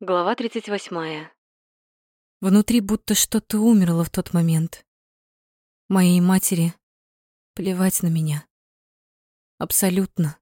Глава 38. Внутри будто что-то умерло в тот момент. Моей матери плевать на меня. Абсолютно.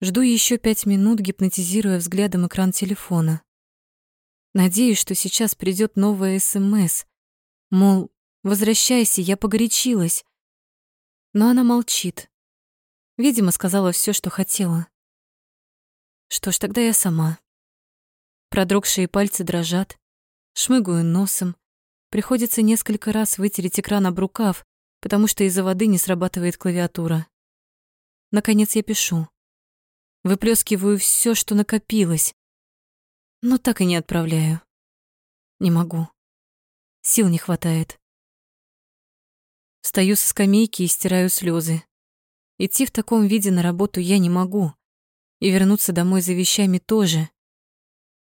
Жду еще пять минут, гипнотизируя взглядом экран телефона. Надеюсь, что сейчас придет новая СМС. Мол, возвращайся, я погорячилась. Но она молчит. Видимо, сказала все, что хотела. Что ж, тогда я сама. Продрогшие пальцы дрожат, шмыгаю носом. Приходится несколько раз вытереть экран об рукав, потому что из-за воды не срабатывает клавиатура. Наконец я пишу. Выплескиваю все, что накопилось, но так и не отправляю. Не могу. Сил не хватает. Встаю со скамейки и стираю слезы. Идти в таком виде на работу я не могу. И вернуться домой за вещами тоже.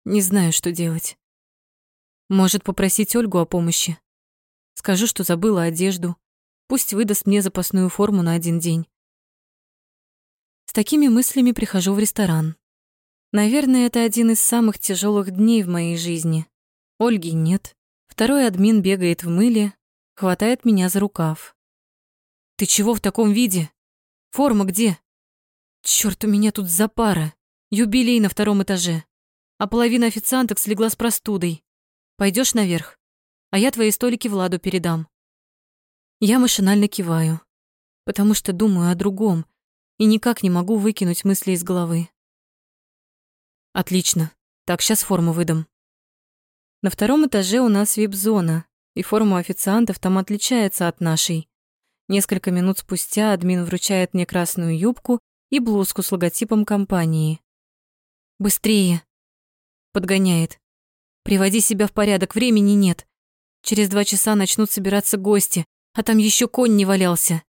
Не знаю, что делать. Может, попросить Ольгу о помощи? Скажу, что забыла одежду. Пусть выдаст мне запасную форму на один день. С такими мыслями прихожу в ресторан. Наверное, это один из самых тяжелых дней в моей жизни. Ольги нет. Второй админ бегает в мыле, хватает меня за рукав. «Ты чего в таком виде? Форма где?» «Чёрт, у меня тут запара. Юбилей на втором этаже а половина официанток слегла с простудой. Пойдешь наверх, а я твои столики Владу передам. Я машинально киваю, потому что думаю о другом и никак не могу выкинуть мысли из головы. Отлично. Так, сейчас форму выдам. На втором этаже у нас вип-зона, и форма официантов там отличается от нашей. Несколько минут спустя админ вручает мне красную юбку и блузку с логотипом компании. «Быстрее!» Подгоняет. Приводи себя в порядок, времени нет. Через два часа начнут собираться гости, а там еще конь не валялся.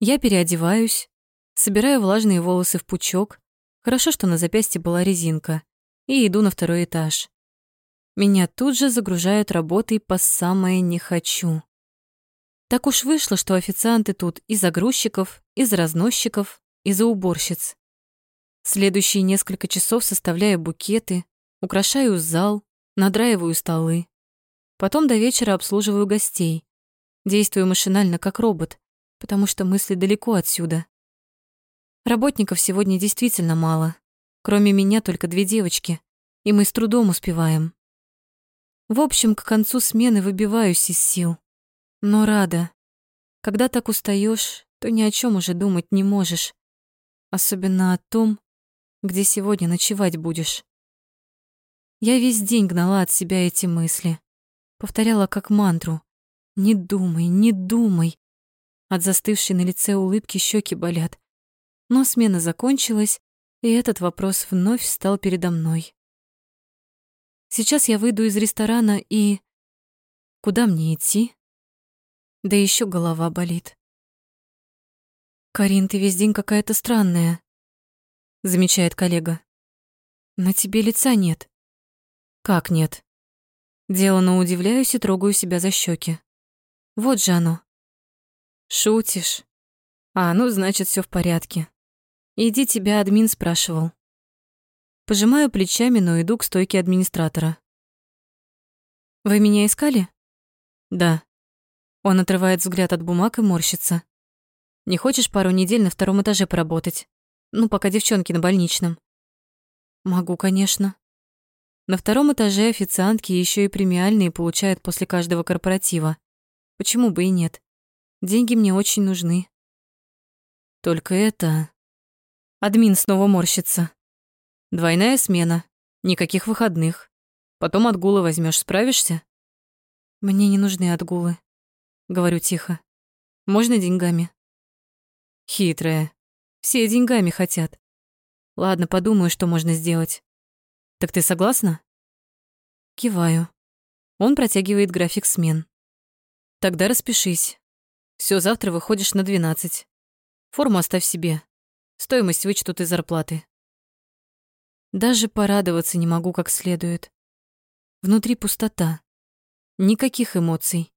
Я переодеваюсь, собираю влажные волосы в пучок. Хорошо, что на запястье была резинка. И иду на второй этаж. Меня тут же загружают работой по самое не хочу. Так уж вышло, что официанты тут из загрузчиков, из разносчиков, из уборщиц. Следующие несколько часов составляю букеты, Украшаю зал, надраиваю столы. Потом до вечера обслуживаю гостей. Действую машинально, как робот, потому что мысли далеко отсюда. Работников сегодня действительно мало. Кроме меня только две девочки, и мы с трудом успеваем. В общем, к концу смены выбиваюсь из сил. Но рада. Когда так устаешь, то ни о чем уже думать не можешь. Особенно о том, где сегодня ночевать будешь. Я весь день гнала от себя эти мысли. Повторяла как мантру. «Не думай, не думай». От застывшей на лице улыбки щеки болят. Но смена закончилась, и этот вопрос вновь встал передо мной. Сейчас я выйду из ресторана и... Куда мне идти? Да еще голова болит. «Карин, ты весь день какая-то странная», — замечает коллега. «На тебе лица нет». Как нет? Делано удивляюсь и трогаю себя за щеки. Вот же оно. Шутишь? А, ну, значит, все в порядке. Иди, тебя админ спрашивал. Пожимаю плечами, но иду к стойке администратора. Вы меня искали? Да. Он отрывает взгляд от бумаг и морщится. Не хочешь пару недель на втором этаже поработать? Ну, пока девчонки на больничном. Могу, конечно. На втором этаже официантки еще и премиальные получают после каждого корпоратива. Почему бы и нет? Деньги мне очень нужны. Только это... Админ снова морщится. Двойная смена, никаких выходных. Потом отгулы возьмешь, справишься? Мне не нужны отгулы, говорю тихо. Можно деньгами? Хитрая. Все деньгами хотят. Ладно, подумаю, что можно сделать. Так ты согласна? Киваю. Он протягивает график смен. Тогда распишись. Все, завтра выходишь на 12. Форму оставь себе. Стоимость вычтут из зарплаты. Даже порадоваться не могу как следует. Внутри пустота. Никаких эмоций.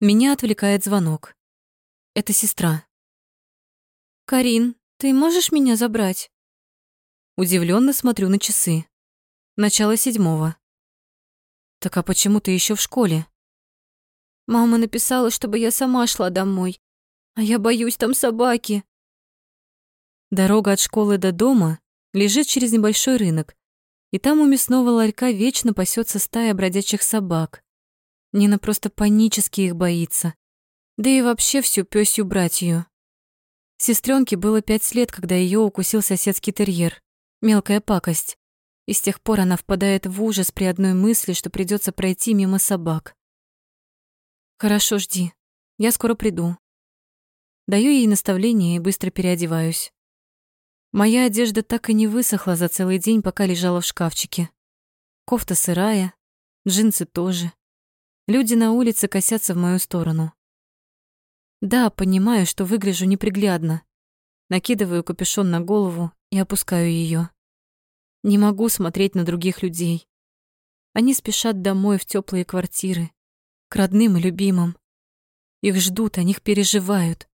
Меня отвлекает звонок. Это сестра. «Карин, ты можешь меня забрать?» Удивленно смотрю на часы. Начало седьмого. Так а почему ты еще в школе? Мама написала, чтобы я сама шла домой. А я боюсь, там собаки. Дорога от школы до дома лежит через небольшой рынок, и там у мясного ларька вечно пасется стая бродячих собак. Нина просто панически их боится. Да и вообще всю пёсью братью. Сестренке было пять лет, когда ее укусил соседский терьер. Мелкая пакость. И с тех пор она впадает в ужас при одной мысли, что придется пройти мимо собак. «Хорошо, жди. Я скоро приду». Даю ей наставление и быстро переодеваюсь. Моя одежда так и не высохла за целый день, пока лежала в шкафчике. Кофта сырая, джинсы тоже. Люди на улице косятся в мою сторону. Да, понимаю, что выгляжу неприглядно. Накидываю капюшон на голову и опускаю ее. Не могу смотреть на других людей. Они спешат домой в теплые квартиры, к родным и любимым. Их ждут, о них переживают,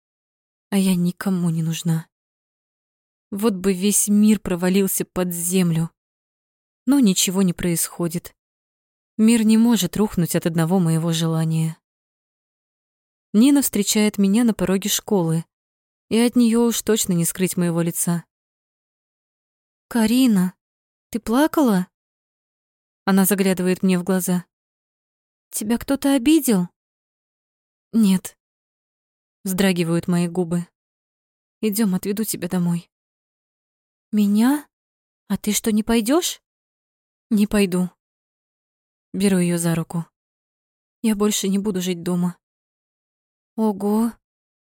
а я никому не нужна. Вот бы весь мир провалился под землю. Но ничего не происходит. Мир не может рухнуть от одного моего желания. Нина встречает меня на пороге школы, и от нее уж точно не скрыть моего лица. «Карина, ты плакала?» Она заглядывает мне в глаза. «Тебя кто-то обидел?» «Нет». Вздрагивают мои губы. Идем, отведу тебя домой. Меня? А ты что, не пойдешь? Не пойду. Беру ее за руку. Я больше не буду жить дома. Ого.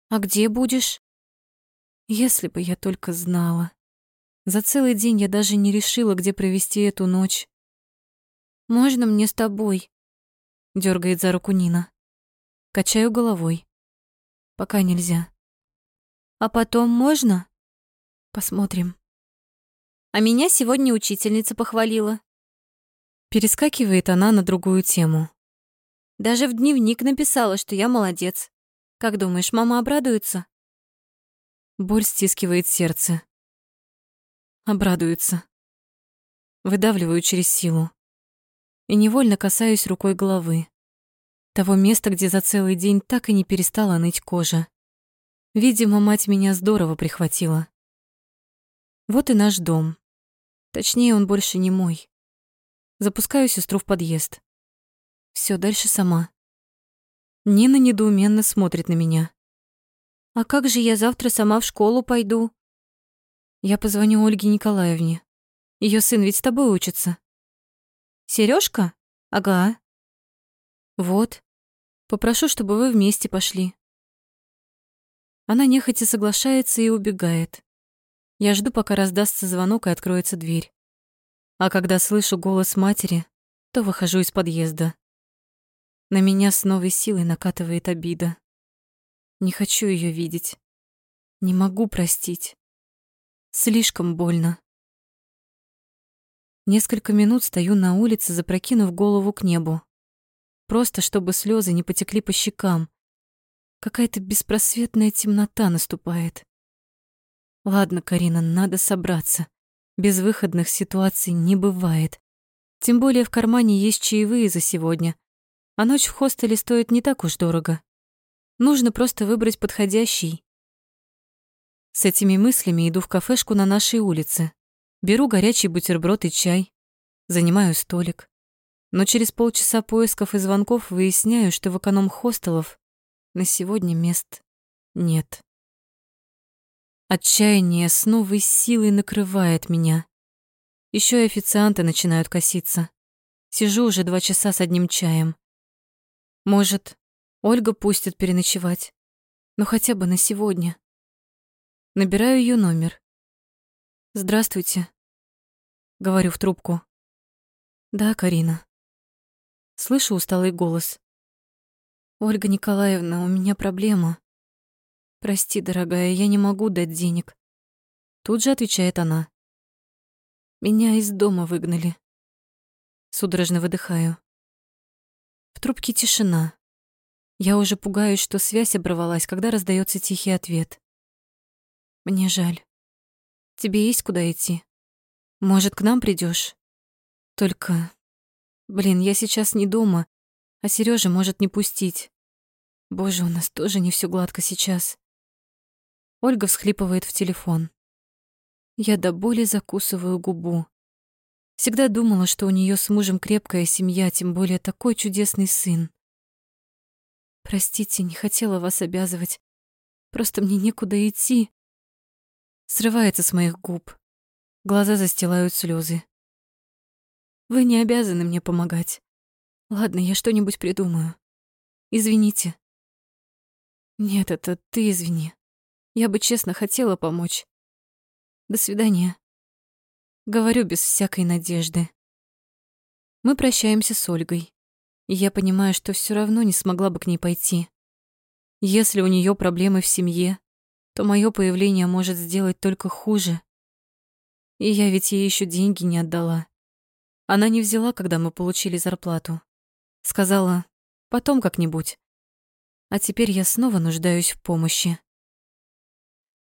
А где будешь? Если бы я только знала. За целый день я даже не решила, где провести эту ночь. Можно мне с тобой? Дергает за руку Нина. Качаю головой. Пока нельзя. А потом можно? Посмотрим. А меня сегодня учительница похвалила. Перескакивает она на другую тему. Даже в дневник написала, что я молодец. Как думаешь, мама обрадуется? Боль стискивает сердце. Обрадуется. Выдавливаю через силу. И невольно касаюсь рукой головы. Того места, где за целый день так и не перестала ныть кожа. Видимо, мать меня здорово прихватила. Вот и наш дом. Точнее, он больше не мой. Запускаю сестру в подъезд. Все дальше сама. Нина недоуменно смотрит на меня. «А как же я завтра сама в школу пойду?» Я позвоню Ольге Николаевне. Ее сын ведь с тобой учится. Сережка? Ага. Вот. Попрошу, чтобы вы вместе пошли. Она нехотя соглашается и убегает. Я жду, пока раздастся звонок и откроется дверь. А когда слышу голос матери, то выхожу из подъезда. На меня с новой силой накатывает обида. Не хочу ее видеть. Не могу простить. Слишком больно. Несколько минут стою на улице, запрокинув голову к небу. Просто чтобы слезы не потекли по щекам. Какая-то беспросветная темнота наступает. Ладно, Карина, надо собраться. Безвыходных ситуаций не бывает. Тем более в кармане есть чаевые за сегодня. А ночь в хостеле стоит не так уж дорого. Нужно просто выбрать подходящий. С этими мыслями иду в кафешку на нашей улице. Беру горячий бутерброд и чай. Занимаю столик. Но через полчаса поисков и звонков выясняю, что в эконом-хостелов на сегодня мест нет. Отчаяние с новой силой накрывает меня. Еще и официанты начинают коситься. Сижу уже два часа с одним чаем. Может, Ольга пустит переночевать. Но хотя бы на сегодня. Набираю ее номер. «Здравствуйте», — говорю в трубку. «Да, Карина». Слышу усталый голос. «Ольга Николаевна, у меня проблема. «Прости, дорогая, я не могу дать денег». Тут же отвечает она. «Меня из дома выгнали». Судорожно выдыхаю. В трубке тишина. Я уже пугаюсь, что связь оборвалась, когда раздается тихий ответ. «Мне жаль. Тебе есть куда идти?» Может, к нам придешь? Только, блин, я сейчас не дома, а Сережа может не пустить. Боже, у нас тоже не все гладко сейчас. Ольга всхлипывает в телефон. Я до боли закусываю губу. Всегда думала, что у нее с мужем крепкая семья, тем более такой чудесный сын. Простите, не хотела вас обязывать. Просто мне некуда идти. Срывается с моих губ. Глаза застилают слезы. Вы не обязаны мне помогать. Ладно, я что-нибудь придумаю. Извините. Нет, это ты извини. Я бы честно хотела помочь. До свидания. Говорю без всякой надежды. Мы прощаемся с Ольгой. И я понимаю, что все равно не смогла бы к ней пойти. Если у нее проблемы в семье, то мое появление может сделать только хуже. И я ведь ей еще деньги не отдала. Она не взяла, когда мы получили зарплату. Сказала, потом как-нибудь. А теперь я снова нуждаюсь в помощи.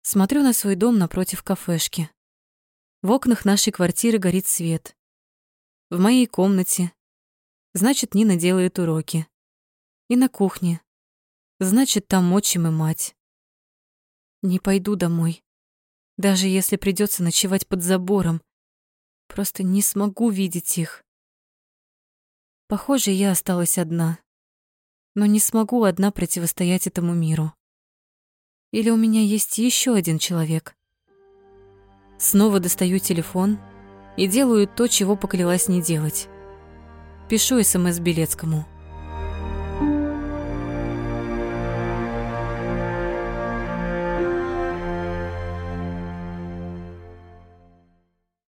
Смотрю на свой дом напротив кафешки. В окнах нашей квартиры горит свет. В моей комнате. Значит, Нина делает уроки. И на кухне. Значит, там отчим и мать. Не пойду домой. Даже если придется ночевать под забором. Просто не смогу видеть их. Похоже, я осталась одна. Но не смогу одна противостоять этому миру. Или у меня есть еще один человек? Снова достаю телефон и делаю то, чего поклялась не делать. Пишу СМС Белецкому.